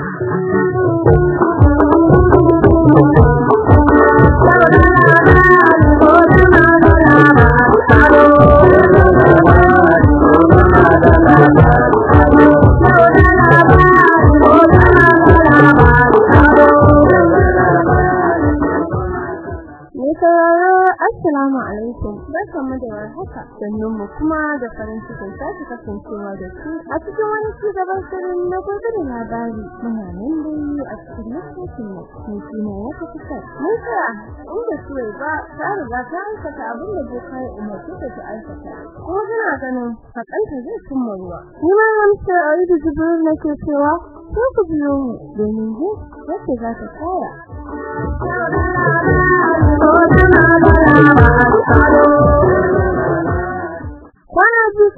Thank you. Warhaka sannan mu kuma da farin cikin sake kasancewa da ku a cikin wani cigaban shirin na da labari. Muna nan dai a cikin lokacin mu. Ko kuma wata kusa. Mun tsaya inda suwai ba ta riga ta aikata abin da boka ya umarci ta ta aikata. Kuma tana ganin hakanta zai cimma ruwa. Ni ma amsa a yi jibril nake cewa ko ku biyo mu domin ji yadda za ta Kwana biyu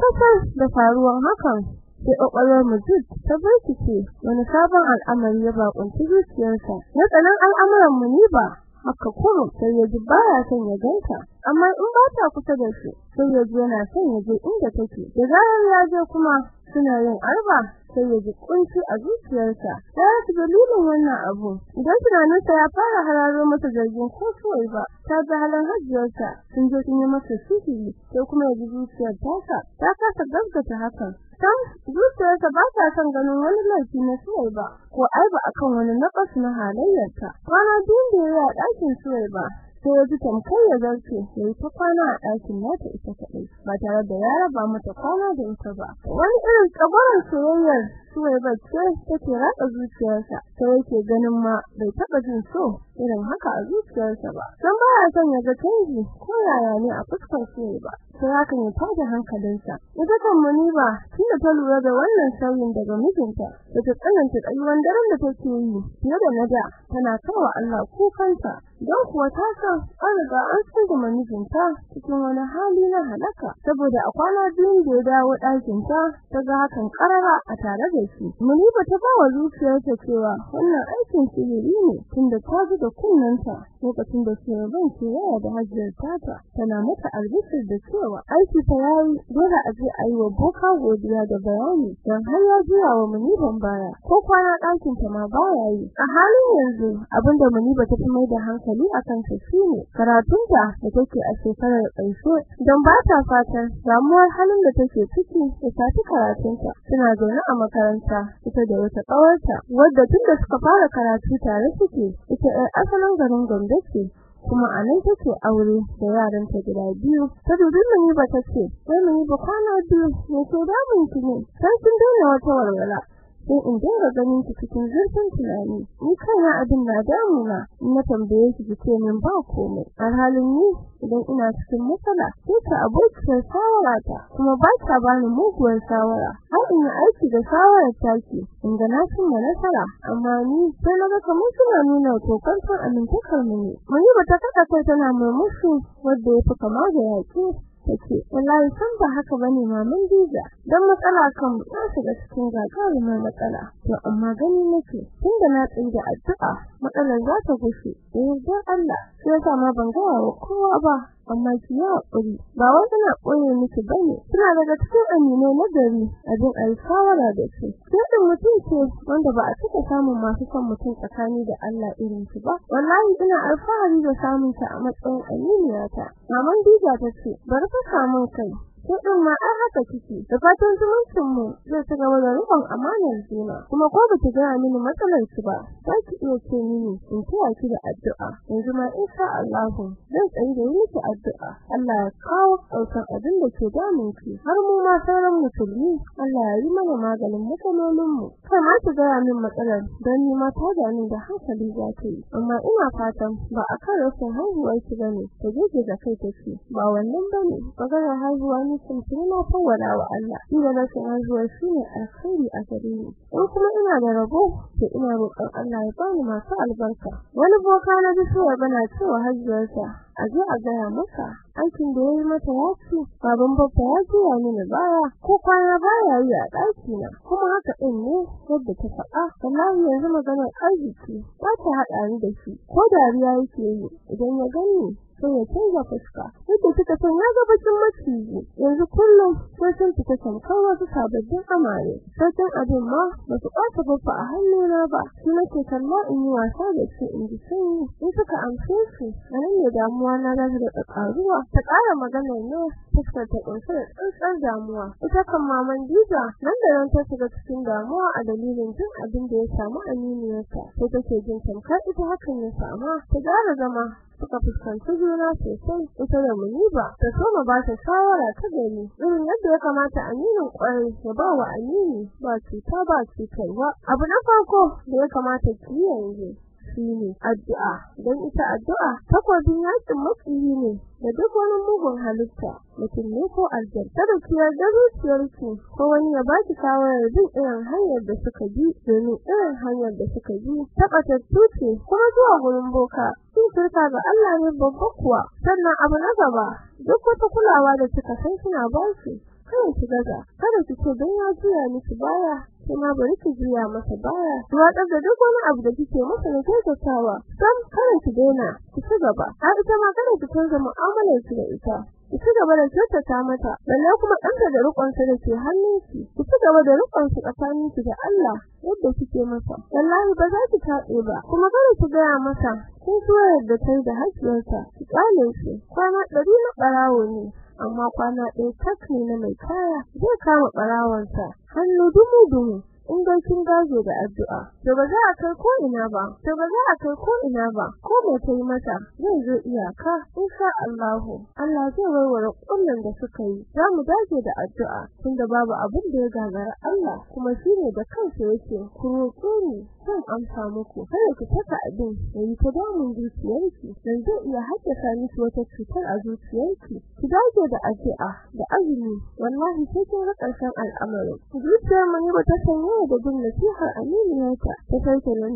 ƙasar da faruwan hakan sai ƙwaƙwalwar Mujib ta barkice wani sabon al'amari ya bakunci zuciyarsa. Na tsanan al'amuran mu ni ba haka kuma sai ya ji baya son ya ganta amma in ba ta kusa da shi sai ya ji yana son ya je inda take. Da zarar ya je kuma suna yin arba sai ya ji kunci a zuciyarsa. Ya rasa dalilin wannan abu. Idan tunaninsa ya fara hararo masa zargin ko kawai ba ta ga halin hajjiyarsa sun je sun yi masa sihiri sai kuma ya ji zuciyar tasa. Ta kasa gaskata hakan. Sam zuciyarsa ba ta son ganin wani laifi na suwai ba ko aiba akan wani naƙas na halayyarta. Kwana biyun da ya yi a ɗakin suwai ba sai ya ji tamkar ya zarce ya yi ta kwana a ɗakin nata ita kaɗai ba tare da ya raba mata kwana da ita ba. Wani irin tsabarin soyayyar suwai bacce take ratsa zuciyarsa sai yake ganin ma bai taɓa jin so irin haka a zuciyarsa ba. Don baya son ya ga canji ko yaya ne a fuskar suwai ba sai hakan ya tada hankalinsa. Ita kan muniba tunda ta lura da wannan sauyin daga mijinta da ta tsananta tsayuwan daren da take yi fiye da na da tana kawo Allah kukanta don kuwa ta san an riga an tsunduma mijinta cikin wani hali na halaka saboda a kwana biyun da ya dawo ɗakinta ta ga hakan karara a tare da shi. Muniba ta bawa zuciyarta cewa wannan aikin sihiri ne tunda ta ji da kunnanta lokacin da ke ban ke yaya da hajjar tata tana mata albishir da cewa aiki ta yayi dole a je a yi wa boka godiya da bayani don har ya jira wa muniban baya ko kwana ɗakin ta ma baya yi. A halin yanzu abin da muniba ta fi mai da hankali a kan sa shine karatunta da take a shekarar ƙarshe don ba ta fatan damuwar halin da take ciki da tafi karatunta. Suna zaune a makaranta ita da wata ƙawarta wadda tun da suka fara karatu tare suke ita ɗan asalin garin Gombe ce kuma a nan take aure da yaran ta guda biyu. Ta dubi mini ba ta ce sai mini ba kwana biyu ne ke damun ne? Sai kin daina wata walwala. Sai in dinga ganin ki cikin zurfin tunani. Ni kaina abin na damuna. In na tambaye ki ki ce min ba komai. Alhalin ni idan ina cikin matsala sai ta abokiyar shawara ta kuma ba ta bani muguwar shawara. Har in yi aiki da shawarar taki in ga na cimma nasara. Amma ni sai na ga kamar suna nuna kokantar amintakar mu ne. Muni ba ta kada tana murmushi wadda ya fi kama da yaƙi. Take wallahi san ba haka ba ne maman Diza dan matsala kan na shiga cikin gagarumar matsala. To amma gani nake tunda na tsaye da addu'a matsalar za ta gushe. Eh dan Allah. Sai yasa ma ban ga wa kowa ba amma ki ya haƙuri ba wai na koyi miki ba ne kina daga cikin amine na gari abin ai shawara da shi sai mutum ce wanda ba a cika samun masu son mutum tsakani da Allah irin ki ba. Wallahi ina alfahari da samun ta a matsayin aminiyata. Maman Diza ta ce bar ka samu kai. Ko din ma ai haka kike da fatan zumuncin mu zai ci gaba da rubon amanar juna. Kuma ko ba ki ga mini matsalar ki ba za ki iya ce mini in kiya ki da addu'a. Yanzu ma insha Allah zan tsayi da miki addu'a. Allah ya kawo ƙarshen abin da ke damun ki. Har mu ma sauran musulmi Allah ya yi mana maganin matsalolin mu. Kai ma ki ga min matsalar dan ni ma ta da ni da hankali za ta yi. Amma ina fatan ba kan rashin haihuwar ki ba ne ta je da kai take. Ba wannan ba ne maganar haihuwa ne sun na fawara wa Allah. Ina da rashin haihuwa shine alkhairi a gare ni. In kuma ina da rabo to ina roƙon Allah ya bani masu albarka. Wani boka na ji cewa bana cewa hajjiyarsa a je a gaya masa aikin da yayi mata ya ci baban babba ya juya mini baya ko kwana baya yi a ɗaki na kuma haka ɗin ne yadda ta faɗa. Wallahi yanzu maganar arziki ba ta haɗa ni da shi. Ko dariya yake yi idan ya gani sai ya canza fuska. Yadda kika san ya ga bakin maciji. Yanzu kullum sai sun fita tamkar wasu sababbin amare. Sai abin ma ba su ɓata babba a hannuna ba. Shi nake kalla in yi wasa da shi in ji sanyi. In suka amshe shi a nan ne damuwa na za ta ƙaruwa. Ta ƙara maganar ne fuskar ta ƙunshe da tsantsar damuwa. Ita kan maman Diza nan da nan ta shiga cikin damuwa a dalilin jin abin da ya samu aminiyarta. Sai take jin tamkar ita hakan ya samu ta gyara zama. Suka fuskanci juna sosai. Ita da muniba ta soma ba ta shawara ta gani irin yadda ya kamata aminin ƙwarai ya ba wa amini ba cuta ba cutarwa. Abu na farko da ya kamata ki yanzu shine addu'a. Don ita addu'a takwabin yaƙin matsiyi ne da duk wani mugun halitta. Mutum ne ko aljan kada ki yarda zuciyarki ko wani ya baki shawarar bin irin hanyar da suka bi domin irin hanyar da suka bi tabbatattu ce kuma zuwa gurin boka. Sun shirka ga Allah ne babba kuwa. Sannan abu na gaba duk wata kulawa da kika san kina ba shi kada ki gaza. Kada ki ce don ya juya miki baya. Kuma bari ki juya masa baya. Watsar da duk wani abu da kike masa da kyautatawa. Sam kada ki daina. Ki ci gaba. Har ita ma kada ki canza mu'amalar ki da ita. Ki ci gaba da kyautata mata. Balle kuma ɗanta da rukun sa da ke hannunki. Ki ci gaba da rukun su tsakanin ki da Allah yadda kike masa. Wallahi ba za ki taɓe ba. Kuma kada ki gaya masa kin so yadda kai da hakiyarsa ki kale shi. Kwana ɗari na ɓarawo ne amma kwana ɗaya tak ne na mai kaya. Zai kama ɓarawansa النجوم دموع in dai kin gaje da addu'a to ba za a kai ko ina ba to ba za a kai ko ina ba. Ko me ta mata zai zo iyaka insha Allah Allah zai warware kullun da suka yi. Za mu dace da addu'a tunda babu abin da ya gagara Allah kuma shine da kansa yake ku roƙe ni zan amsa muku. Kada ki taka abin da yi ta damun zuciyarki dan zai iya haddasa miki wata cutar a zuciyarki. Ki dace da addu'a da azumi. Wallahi sai kin ga ƙarshen al'amarin. Zuciyar mu ne ba ta sanya da bin nasihar aminiyarta ta sauke nan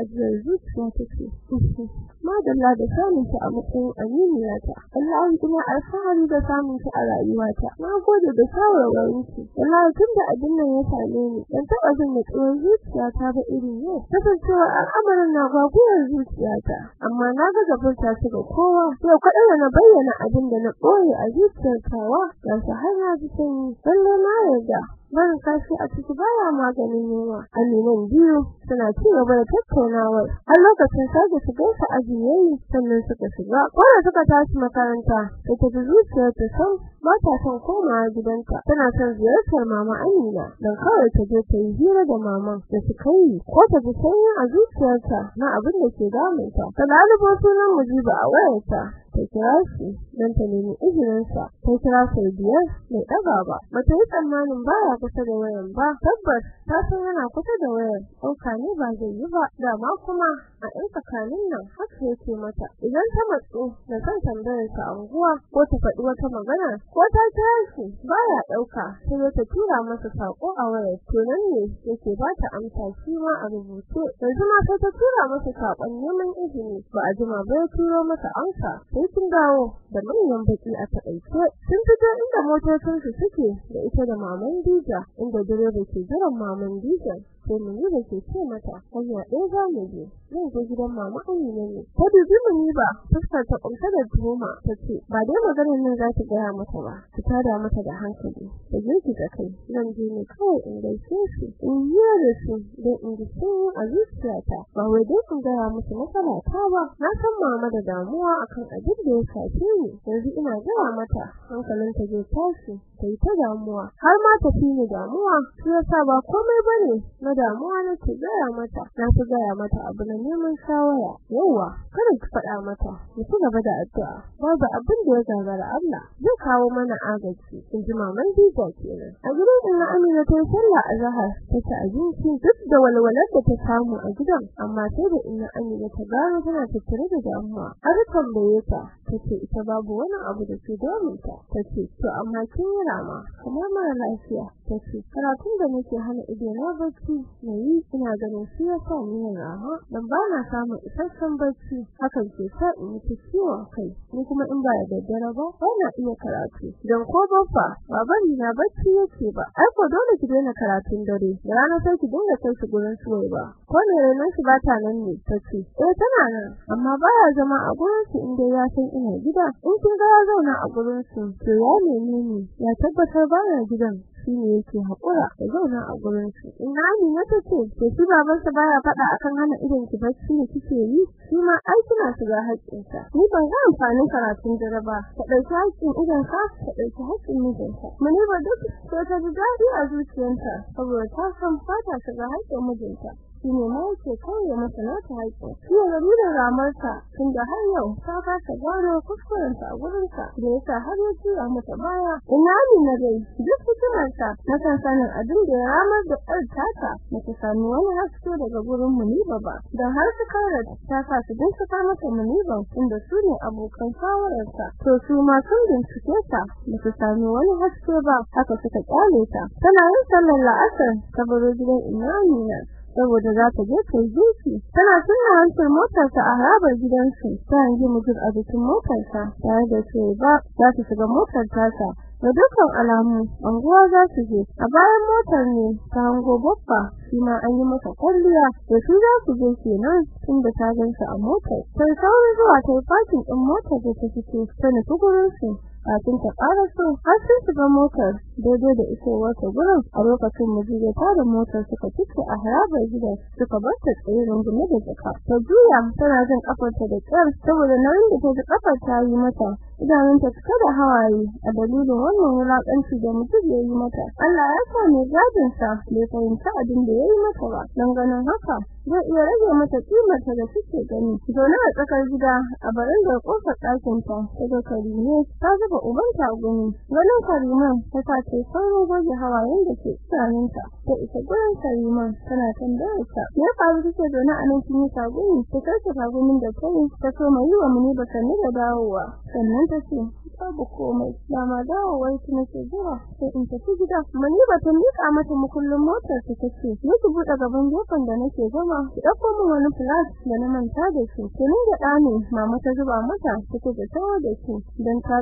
ajiyar zuciya take. Madalla da samun ta a matsayin aminiyata wallahi ina alfahari da samun ta a rayuwata. Na gode da shawarwarin ki wallahi tun da abin nan ya same ni dan taba jin natsuwar zuciyata ba irin yau. Kasancewa al'amarin na gwagwayar zuciyata amma na ga gaban ta ci ga kowa. Kaɗan da na bayyana abin da na ɓoye a zuciyar tawa ga su har na ji sanyi. Lalle na yarda. Barin kashi a ciki baya maganin yunwa. Aminan biyu suna ci gaba da tattaunawar. Har lokacin sake su gaisa aji yayi sannan suka shiga. Wanda suka tashi makaranta sai ta ji zuciyar ta san ba ta son komawa gidanta. Tana son ziyartar mama Amina dan kawai ta je ta yi hira da maman da suka yi ko ta ji sanyi a zuciyarta na abin da ke damunta. Ta lalubo sunan mujiba a wayarta. Ta kira shi don ta nemi izininsa. Ta kira sau biyar mai ɗaga ba. Bata yi tsammanin baya kusa da wayan ba. Tabbas ta san yana kusa da wayan. Ɗauka ne ba zai yi ba. Dama kuma a ɗan tsakanin nan haka yake mata. Idan ta matsu da son tambayar ta anguwa ko ta faɗi wata magana ko ta kira shi baya ɗauka. Sai ta tura masa saƙo a wayar. To nan ne yake ba ta amsa shi ma a rubuce. Yanzu ma sai ta tura masa saƙon neman izini. Ba a jima ba ya turo masa amsa. Sai sun dawo da manyan baki a taƙaice. Sun fito inda motocin su suke da ita da maman Dija inda direba ke jiran maman Dija. Sai mun yi da ke ce mata hanya ɗaya za mu je zan je gidan mama Amina ne. Ta dubi mu ni ba fuskar ta kumta da tuhuma ta ce ba dai maganar nan za ta gaya mata ba ta tada mata da hankali ta girki da kai zan je ne kawai in gaishe shi in yi da shi don in ji sanyi a zuciyata. Ba wai dai in gaya musu matsala ta ba na san mama da damuwa akan abin da ya shafe ni. Yanzu ina gaya mata hankalin ta zai tashi ta yi ta damuwa har ma ta fi ni damuwa shi yasa ba komai ba ne na damuwa nake gaya mata. Na fi gaya mata abu na neman shawara. Yauwa kada ki faɗa mata. Ki ci gaba da addu'a. Babu abin da ya gagara Allah. Zai kawo mana agaji. In ji maman Dija kenan. A gidan ina Amina ta sallah a zahar ta ci abinci duk da walwalar da ta samu a gidan. Amma sai da ina Amina ta gano tana tattare da damuwa. Har tambaye ta tace ita babu wani abu da ke damunta. Tace to amma kin rama. Kamar mara lafiya. Tace karatun da nake hana ido na bacci na yi ina ganin shi ya sa ni rama dan ba na samun isasshen bacci hakan ke sa in yi ciwon kai ni kuma in ba da daddare ba ba na iya karatu dan ko babba ba bari na bacci yake ba ai ko dole ki daina karatun dare da rana sai ki dinga kai shi gurin suwai ba ko ne ranar shi ba ta nan ne tace eh tana nan amma baya zama a gurin su inda ya san ina gida in kin ga ya zauna a gurin su to ya neme ni ya tabbatar ba na gidan shi ne yake hakura da zauna a gurin su ina ni wata ce to shi babansa baya faɗa akan hana idan ki bacci ne kike yi shi ma ai kina shiga haƙƙinsa. Ni ban ga amfanin karatun dare ba ka ɗauki haƙƙin idan ka ka ɗauki haƙƙin mijinka. Muni ba duk sai ta ji daɗi a zuciyarta saboda ta san fata shiga haƙƙin mijinta. Shine ma yake kawai masa nata haƙƙi shi ya rabu da ramarsa tunda har yau ta kasa gano kuskurenta a gurinsa da yasa har ya tura mata baya. Ina ni na dai? Duk hikimarsa na san sanin abin da ya ramar da ɗan tata mata sami wani haske daga gurin muniba ba don har su kara ta sa su bincika mata muniban inda su ne abokan shawararsa. To su ma sun bincike ta mata sami wani haske ba. Haka suka ƙyale ta. Tana yin sallar la'asar ta baro gidan imamina saboda za ta je ta yi tana tunna hancin motarsa a harabar gidansu. Ta hangi mutum a jikin motarsa tare da ce ba za ta shiga motar tasa. Da dukkan alamu anguwa za su je. A bayan motar ne ta hango babba shi ma an yi masa kwalliya. Da su za su je kenan tunda ta gansa a motar. Sai saurin zuwa ta yi fakin din motar da ta fito. Ta nufi gurin su kafin ta ƙara so har sun shiga motar. Daidai da isowar ta gurin. A lokacin mujige ta da motar suka fice a harabar gidan suka bar ta tsaye rungume da jaka. Ta juya tana jin kafarta da kyar saboda nauyin da ta ji kafar ta yi mata. Idanunta cika da hawaye. A dalilin wannan wulaƙanci da mutum ya yi mata Allah ya sa mai gadin sa bai fahimci abin da ya yi mata ba. Don ganin haka zai iya rage mata kimarta da suke gani. Zaune a tsakar gida a barin da ƙofar ɗakin ta daga karime ta zuba ubanta gani ganin kariman ta ce sauran goge hawayen da ke idanunta ta isa gurin kariman tana tambayar ta ya faru? Kike zaune a nan kin yi sagumi ta kai ta sagumin da ta yi ta so mai yi wa muni ba da dawowa. Sannan ta ce babu komai. Da ma dawowar ki nake jira sai in tafi gida. Muni ba ta mika mata mukullin motar ta tace ni ki buɗe gaban gefen da nake zama. Ki ɗauko min wani flash da na manta da shi. Kenan da ɗani mama ta zuba mata take da tawa da shi. Dan ta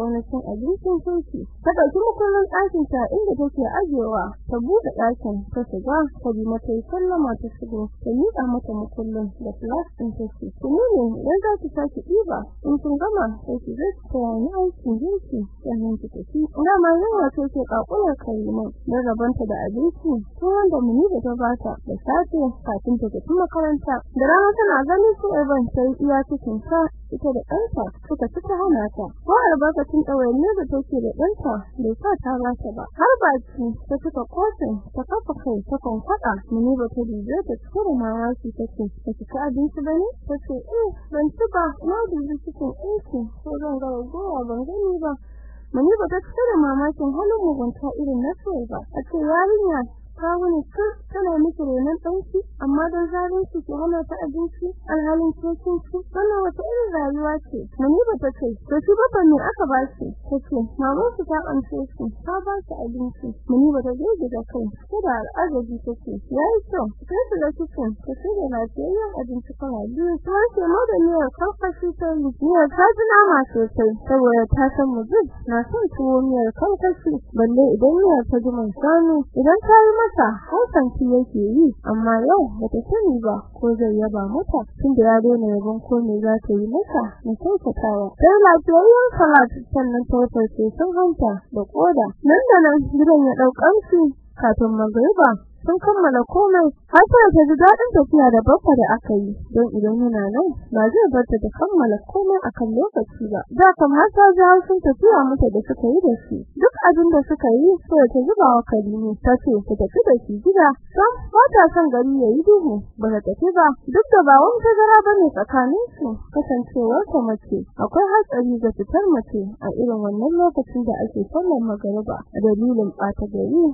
wani cin abincin kirki ta ɗauki mukullin ɗakin ta inda take ajewa ta buɗe ɗakin ta shiga ta bi mata sallama ta shigo. Ta miƙa mata mukullin da flash ɗin ta ce ki ne idan za ki sake ɗiba. In kun gama sai ki taya ni aikin girki sannan yawa ce ke kakular kariman da abinci ko wanda muni da ta bata da safe kafin ta tafi makaranta da rana tana ganin su ban sai iya cikin sa ita da ɗanta suka ci ta hana ta ko albarkacin ɗawainiyar da take da ɗanta bai sa ta ba ta ba har baki ta cika kotun ta kafa kai ta kwankwaɗa muni ba ta dube ta cike da mamaki ta ce ba ki ci abinci ba ne ta ce eh ban ci ba na dubi cikin aiki ko zan ga gowa ban gani ba. Muni ba ta da mamakin halin mugunta irin na ba a ce yarinya ta wani tun tana miki renon ɗanki amma don zalunci ki hana ta abinci alhalin cikin ci. Wannan wata irin rayuwa ce muni ba ta ce to shi ba ne aka ba shi? Ta ce maman su ta amshe shi ta ba shi abinci. Muni ba ta goge da kai ko da al'ajabi ta ce ya yi kyau ta su da kicin ce da lafiyayyen abinci kala biyu. Ta wace ma da miyar karkashi ta yi miyar ta ji nama sosai saboda ta san mutum na son tuwo miyar karkashi balle idan miyar ta ji man idan ta yi masa hausan shi yake yi amma yau bata sani ba ko zai yaba mata tunda ya daina yabon ko me za ta yi masa na kyautatawa. Sai lafiyayyen salat sannan ta farce sun hanta da koda nan da nan gidan ya ɗaukan shi kafin magriba sun kammala komai har sai ta ji daɗin tafiya da babba da aka yi. Don idan yana nan ba zai bar ta kammala komai akan lokaci ba. Da kamar ta ji sun tafiya mata da suka yi da shi. Duk abin da suka yi sai ta zuba wa Karime ta ce ta tafi da shi gida. Don ba ta son gari yayi duhu ba ta tafi ba. Duk da ba wani tazara ba ne tsakanin su kasancewar ta mace. Akwai hatsari ga fitar mace a irin wannan lokacin da ake sallar magariba. Dalilin ɓata gari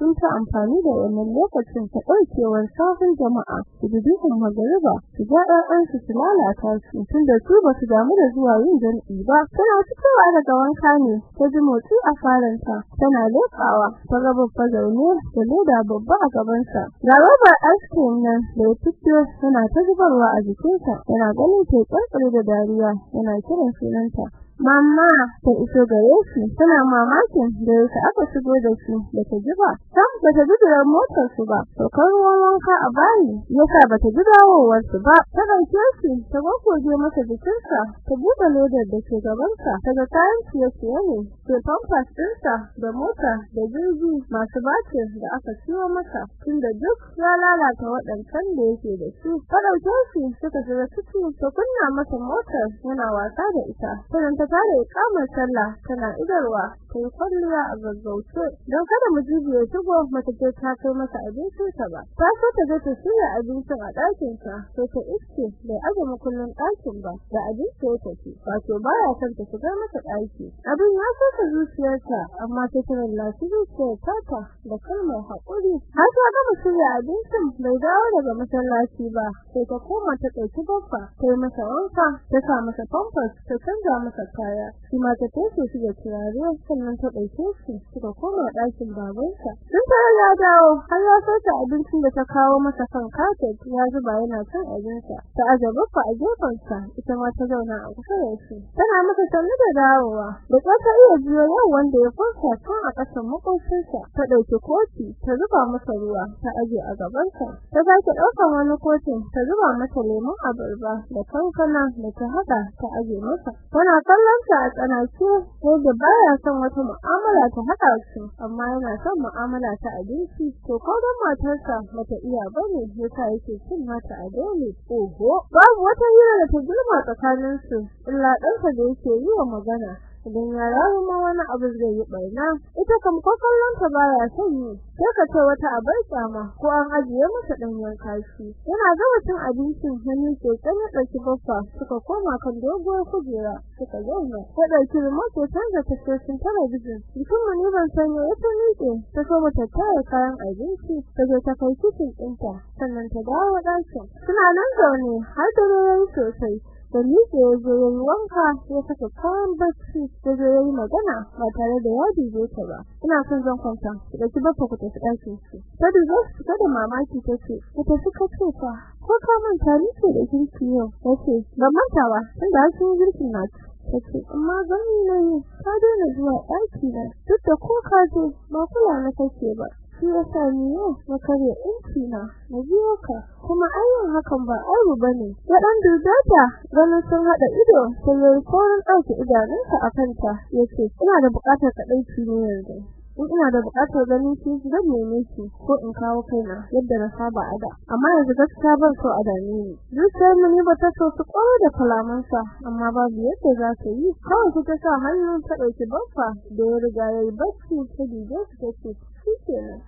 sun ta amfani da wannan lokacin ta daukewar safin jama'a su dukkan magariba su ga ɗan su su lalata su tunda su ba su damu da zuwa yin jami'i ba. Tana fitowa daga wanka ne ta ji motsi a faranta tana lekawa ta ga babba zaune da leda babba a gabansa. Ga robar ice cream nan da ya fito tana ta zubarwa a jikinsa yana ganin ta tsarkare da dariya yana kiran sunanta. Mamma ta iso gare shi tana mamakin da yake aka shigo da shi da ta ji ba. Sam ba ta da motar su ba. To kan ruwan wanka a bayi yasa ba ta ji dawowar su ba. Ta ɗauke shi ta gogoje masa jikinsa ta buɗe ledar da ke gaban sa ta ga kayan ciye ciye ne sai pampas ɗinsa da mota da jirgi masu bace da aka ciwo masa. Tunda duk ya lalata waɗancan da yake da su. Ta ɗauke shi suka shiga ciki ta kunna masa motar yana wasa da ita. Sai ta tare kamar sallah tana idarwa sai kwalliya a gaggauce. Don kada mujibi ya shigo mata ce ta kai masa abincin sa ba. Ta so ta ga ta shirya abincin a ɗakin sa sai ta iske bai aje makullin ɗakin ba da abinci ya tafi. Wato baya son ta shiga masa ɗaki. Abin ya ta zuciyarta amma ta kira lafi zuciyar tata da kalmar haƙuri. Har ta gama shirya abincin bai dawo daga masallaci ba sai ta koma ta ɗauki baffa ta yi masa wanka ta sa masa pampers ta canza masa kaya shi ma ta tace shi da turare sannan ta ɗauke shi suka koma ɗakin babansa. Sun tare ya dawo har ya sauta abincin da ta kawo masa kan kafet ya zuba yana cin abinsa ta azaba fa a gefensa ita ma ta zauna a kusa da shi. Tana masa sannu da dawowa. Da ta iya biyo yau wanda ya furta kan a ƙasan makocinsa ta ɗauki kofi ta zuba masa ruwa ta aje a gabansa. Ta sake ɗaukar wani kofin ta zuba masa lemon abarba da kankana da ta haɗa ta aje masa. Tana kallon ta a tsanace yadda baya son wata mu'amala ta haɗa su amma yana son mu'amala ta abinci to ko dan matarsa bata iya ba ne yasa yake cin mata a dole. Oho! Babu wata hira da ta girma tsakanin su illa ɗansa da yake yi wa magana. Idan ya rawo ma wani abu zai yi barna ita kam ko kallon ta baya son yi sai ka ce wata abar tsama ko an ajiye masa danyen kashi. Yana gama cin abincin hannu ke tsane ɗauki baffa suka koma kan doguwar kujera suka zauna. Ta ɗauki remote canza tashoshin talabijin. Mutum ne ban sanya ya miƙe ta so mata tare kayan abinci ta je ta kai kitchen ɗinta sannan ta dawo ɗakin. Suna nan zaune har da sosai. Da miƙe ya zo wanka ya saka kayan bacci ya zo yayi magana ba tare da ya dube ta ba. Ina son zan kwanta da ki baffa ku tafi ɗakin ki. Ta dube su da mamaki tace ku tafi ka ce fa ko ka manta ni ce da girki yau? Tace ban manta ba tunda sun girki na tace amma gani ne ka daina zuwa ɗaki na duk da ko ka je ba kula na kake ba. Shi yasa ni yau na kare inci na na biyo ka. Kuma ayyan hakan ba aibu ba ne ya dan dudata ganin sun hada ido sai yayi korin ɗauke idanunsa a kanta ya ce ina da buƙatar ka ɗauki ne yanzu. In ina da buƙatar ganin shi zan neme shi ko in kawo kaina yadda na saba a da. Amma yanzu gaskiya ban so a dame ni. Zuciyar mu ne bata so su kwaro da kalamansa amma babu yadda za ta yi. Kawai ta sa hannu ta ɗauki baffa da ya riga yayi bacci ta dige su tace shi kenan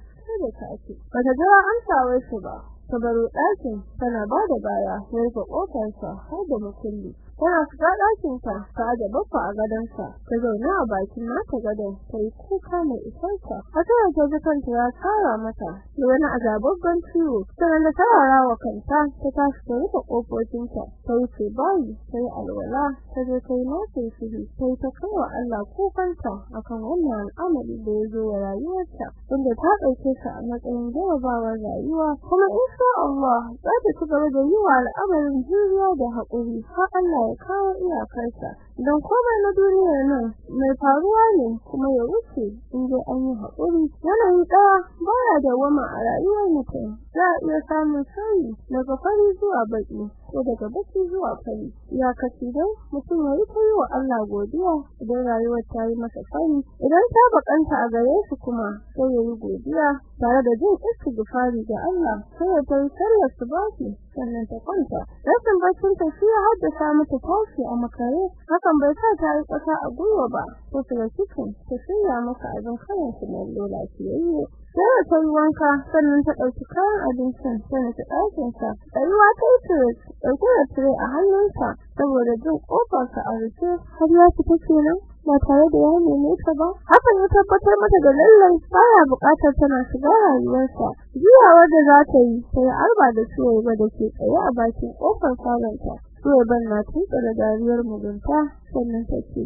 da ta ake. Bata ga an tawo shi ba ta baro ɗakin tana ba da baya ya rufe ƙofarsa har da mukulli. Tana shiga ɗakin ta ta da baffa a gadonsa ta zauna a bakin nata gadon ta yi kuka mai isarta. Haka da ta ji kanta ya tsara mata da wani azababban ciwo. Sannan da tarara wa kanta ta tashi ta rufe ƙofofinta ta wuce bayi ta yi alwala ta je ta yi nafin shiri ta yi ta kawo Allah kukanta akan wannan al'amari da ya zo wa rayuwarta inda ta ɗauke shi a matsayin jarabawar rayuwa. Kuma insha Allah za ta ci gaba da yi wa al'amarin juriya da haƙuri har Allah kawo iyakarsa don komai na duniyar nan mai faruwa ne kuma ya wuce in dai an yi haƙuri. Yanayi ɗaya baya da wama a rayuwar mutum. Za a iya samun sauyi daga fari zuwa baƙi ko daga baki zuwa fari. Iyakaci dai mutum ya yi yi wa Allah godiya idan rayuwar ta yi masa fari. Idan ta bakanta a gare shi kuma sai ya yi godiya tare da jin istighfari ga Allah. Sai ya tayi sallar subahi sannan ta kwanta. Rashin baccin ta shi ya haddasa mata tashi a makare. Hakan bai sa ta yi ƙasa a gwiwa ba ko ta cikin ta shirya masa abin kayan su mai lafiyayye. Sai ta yi wanka sannan ta ɗauki kayan abincin sai ta ɗakin sa ɗayuwa ta yi tire ɗauke da tire a hannunsa saboda jin ƙofarsa a rufe. Har ya fita kenan ba tare da ya neme ta ba. Hakan ya tabbatar mata da lallai baya buƙatar tana shiga rayuwarsa. Jiyawar da za ta yi sai arba da suwai ba da ke tsaye a bakin ƙofar falonta. Suwai ban na tuka da dariyar mugunta sannan ta ce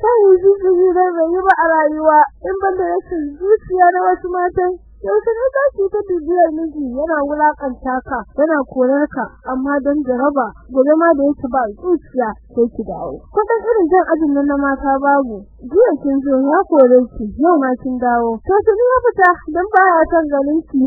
sai zuciya da bai ba a rayuwa in ban da rashin zuciya na wasu matan yaushe ne za ki ta bibiyar miji yana wulaƙanta ka yana korar ka amma don jaraba gobe ma da yake ba zuciya sai ki dawo. Kudan irin jan ajin nan na mata babu jiya kin zo ya kore ki yau ma kin dawo. To ki ya fita dan baya son ganin ki?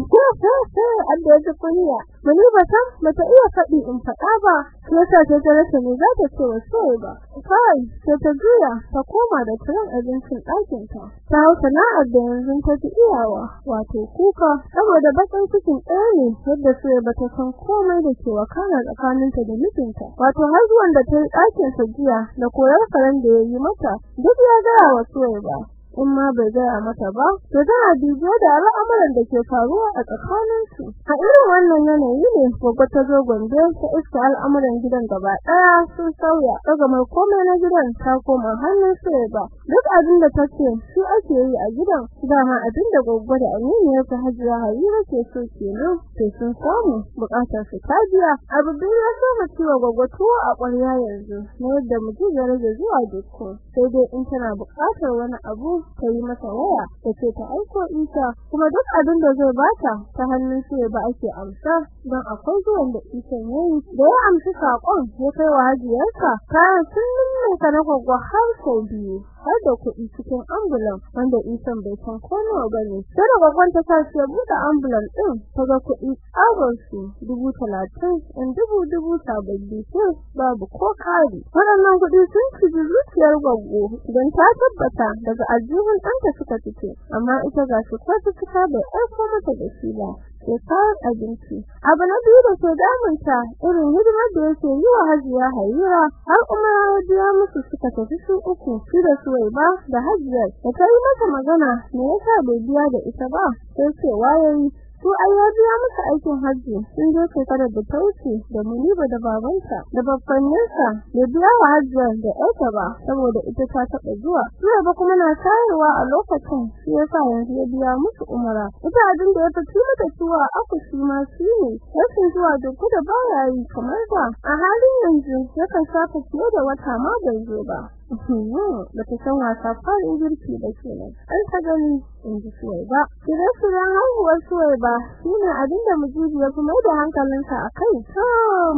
Allah ya kunya. Mani ba san mata iya faɗi in faɗa ba yasa ta ta rasa ne za ta ce wa sai ba. Kai sai ta juya ta koma da turan abincin ɗakin ta ta hau sana'ar da yanzu ta fi iyawa wato kuka saboda bakin cikin ɗaya ne yadda sai ba ta san komai da ke wakana tsakaninta da mijinta. Wato har zuwan da ta yi ɗakin sa jiya da koyar karen da ya yi mata duk ya gaya wa suwai ba. In ma bai gaya mata ba to tana dubiyo da al'amuran da ke faruwa a tsakanin su a irin wannan yanayi ne gobe ta zo gombe ta iska al'amuran gidan gaba ɗaya sun sauya. Dagamar komai na gidan ta koma hannun su ba duk abin da take shi ake yi a gidan dama abin da gobe da aminiyar ta hajiya harira ke so kenan sai sun samu buƙatar su ta biya. Abu biyu ya so ciwo gobe tuwo a ƙwarya yanzu na yadda mutum ya rage zuwa dukko sai dai in tana buƙatar wani abu ta yi masa waya ta ce ta aiko isa kuma duk abin da zai bata ta hannun su ba ake amsa don akwai zuwan da isa yayi da ya amsa saƙon ya kai wa hajiyarsa kayan sun nuna ka na har sau biyu. Har da kuɗi cikin ambulan wanda isan bai san ko nawa ba ne sai da ta sace buɗe ambulan ɗin ta ga kuɗi tsabar su dubu talatin in dubu dubu sababbi sai babu ko kari. Waɗannan kuɗi sun ci zuciyar gwaggo don ta tabbata daga aljihun ɗanta suka fito amma ita ga shi kwata cika bai aiko mata da shi ba. Sai kayan abinci. Abu na biyu da ke damunta irin hidimar da yake yi wa hajiya harira har kuma ya biya musu suka tafi su uku shi da suwai ba da hajiyar da ta yi mata magana me yasa bai biya da ita ba? Sai cewa yayi su ai ya biya aikin hajji sun je shekarar da ta wuce da muniba da babanta da babbanninsa da biya wa hajjiyar da ƴarta ba saboda ita ta taɓa zuwa. Suwai ba kuma na tayarwa a lokacin shi yasa yanzu ya biya musu umara. Ita abin da ya fi mata zuwa aku shi ma shi ne rashin zuwa duk da baya yi kamar da. A halin yanzu yakan shafa fiye da wata ma bai zo ba. Ba ta san wasa farin girki da kenan an ta gani in ji suwai ba idan su ran haihuwar suwai ba shine abin da mujibi ya kuma da hankalinsa a kai to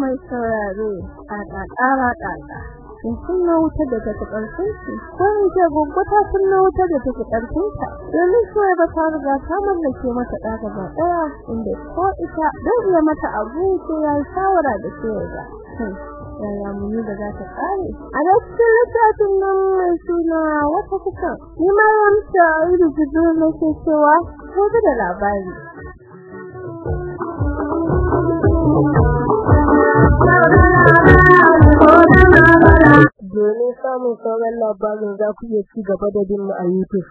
mai sauraro a ƙaƙara ƙaƙa in kunna wuta da ta ƙarfin shi ko in ce ta kunna wuta da ta ƙarfin ta domin suwai ba ta riga ta mallake mata ɗa gaba ɗaya inda ko ita don mata abu sai ya shawara da suwai ba yaya muni da za kare a littafin nan mai suna wata kusa ni ma ya mutu a yi rubutu na ke ko da labari Domin samun sauran labarin za ku iya ci gaba da bin mu a YouTube.